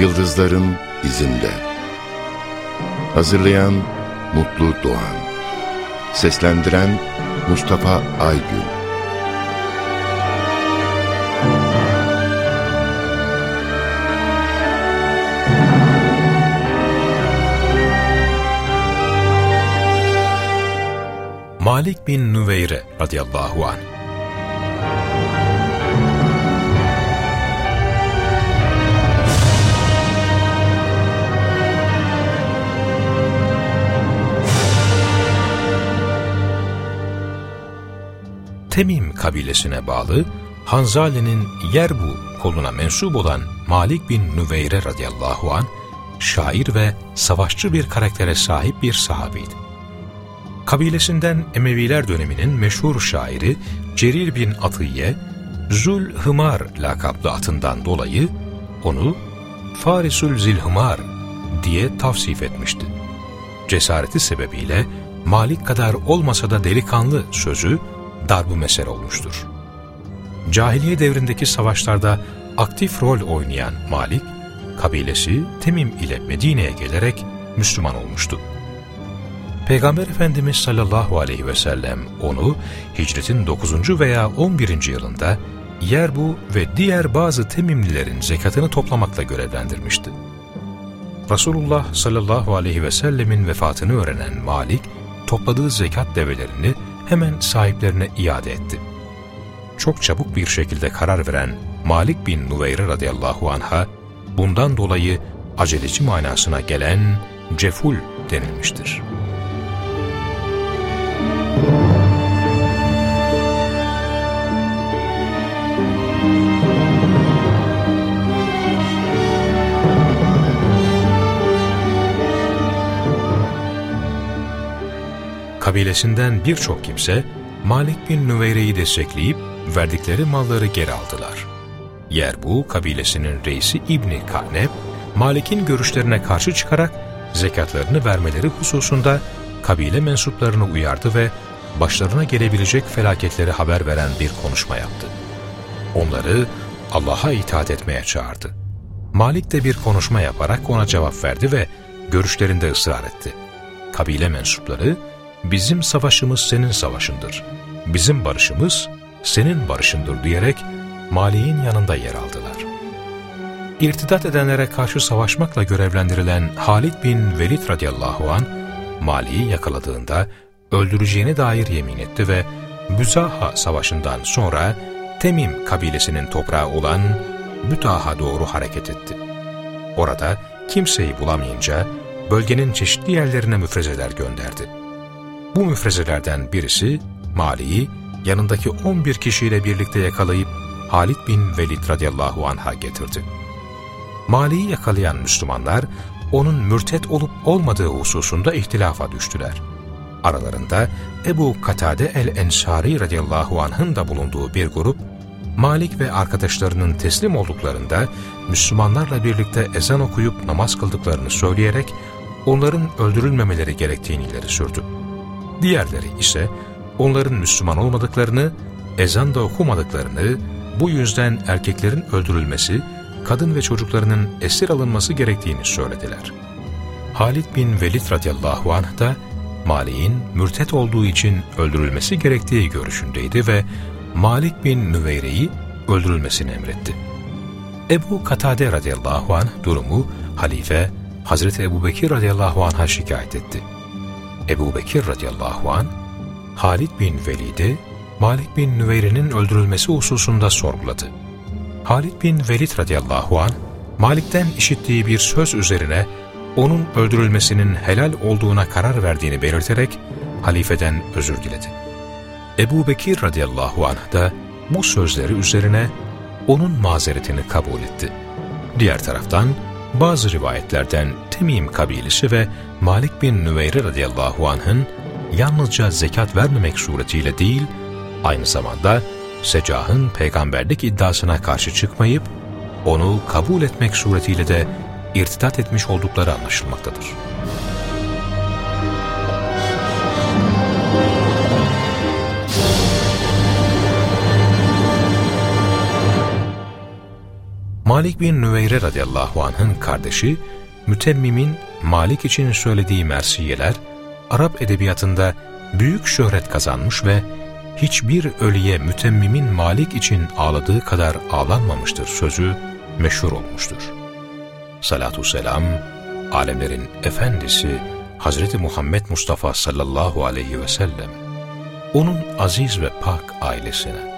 Yıldızların izinde. Hazırlayan Mutlu Doğan. Seslendiren Mustafa Aygün. Malik bin Nüveyre radıyallahu anh Temim kabilesine bağlı Hanzale'nin Yerbu koluna mensup olan Malik bin Nüveyre radıyallahu an şair ve savaşçı bir karaktere sahip bir sahabeydi. Kabilesinden Emeviler döneminin meşhur şairi Cerir bin Atiye, Zul Hımar lakaplı atından dolayı onu Farisul Zilhımar diye tavsif etmişti. Cesareti sebebiyle Malik kadar olmasa da delikanlı sözü darbu mesel olmuştur. Cahiliye devrindeki savaşlarda aktif rol oynayan Malik, kabilesi Temim ile Medine'ye gelerek Müslüman olmuştu. Peygamber Efendimiz sallallahu aleyhi ve sellem onu hicretin 9. veya 11. yılında Yerbu ve diğer bazı Temimlilerin zekatını toplamakla görevlendirmişti. Resulullah sallallahu aleyhi ve sellemin vefatını öğrenen Malik, topladığı zekat develerini hemen sahiplerine iade etti. Çok çabuk bir şekilde karar veren Malik bin Nuveyre radıyallahu anha, bundan dolayı aceleci manasına gelen ceful denilmiştir. Kabilesinden birçok kimse Malik bin Nüveyre'yi destekleyip verdikleri malları geri aldılar. Yerbu kabilesinin reisi İbni Kaneb, Malik'in görüşlerine karşı çıkarak zekatlarını vermeleri hususunda kabile mensuplarını uyardı ve başlarına gelebilecek felaketleri haber veren bir konuşma yaptı. Onları Allah'a itaat etmeye çağırdı. Malik de bir konuşma yaparak ona cevap verdi ve görüşlerinde ısrar etti. Kabile mensupları, bizim savaşımız senin savaşındır, bizim barışımız senin barışındır diyerek Mali'nin yanında yer aldılar. İrtidat edenlere karşı savaşmakla görevlendirilen Halid bin Velid radıyallahu an Mali'yi yakaladığında öldüreceğine dair yemin etti ve Büzaha savaşından sonra Temim kabilesinin toprağı olan Bütaha doğru hareket etti. Orada kimseyi bulamayınca bölgenin çeşitli yerlerine müfrezeler gönderdi. Bu müfrezelerden birisi Mali'yi yanındaki 11 kişiyle birlikte yakalayıp Halid bin Velid radıyallahu anh'a getirdi. Mali'yi yakalayan Müslümanlar onun mürtet olup olmadığı hususunda ihtilafa düştüler. Aralarında Ebu Katade el-Ensari radıyallahu anh'ın da bulunduğu bir grup, Malik ve arkadaşlarının teslim olduklarında Müslümanlarla birlikte ezan okuyup namaz kıldıklarını söyleyerek onların öldürülmemeleri gerektiğini ileri sürdü. Diğerleri ise onların Müslüman olmadıklarını, ezan da okumadıklarını, bu yüzden erkeklerin öldürülmesi, kadın ve çocuklarının esir alınması gerektiğini söylediler. Halid bin Velid radıyallahu anh da Malik'in mürtet olduğu için öldürülmesi gerektiği görüşündeydi ve Malik bin Nüveyre'yi öldürülmesini emretti. Ebu Katade radıyallahu anh durumu halife Hazreti Ebu Bekir radıyallahu anh'a şikayet etti. Ebu Bekir radıyallahu an Halid bin Velid'i Malik bin Nüveyre'nin öldürülmesi hususunda sorguladı. Halid bin Velid radıyallahu an Malik'ten işittiği bir söz üzerine onun öldürülmesinin helal olduğuna karar verdiğini belirterek halifeden özür diledi. Ebu Bekir radıyallahu anh da bu sözleri üzerine onun mazeretini kabul etti. Diğer taraftan bazı rivayetlerden Temim kabilesi ve Malik bin Nüveyre radıyallahu anh'ın yalnızca zekat vermemek suretiyle değil, aynı zamanda Secah'ın peygamberlik iddiasına karşı çıkmayıp, onu kabul etmek suretiyle de irtidat etmiş oldukları anlaşılmaktadır. Malik bin Nüveyre radıyallahu anh'ın kardeşi, Mütemmim'in Malik için söylediği mersiyeler, Arap edebiyatında büyük şöhret kazanmış ve hiçbir ölüye Mütemmim'in Malik için ağladığı kadar ağlanmamıştır sözü meşhur olmuştur. Salatu selam, alemlerin efendisi Hazreti Muhammed Mustafa sallallahu aleyhi ve sellem, onun aziz ve pak ailesine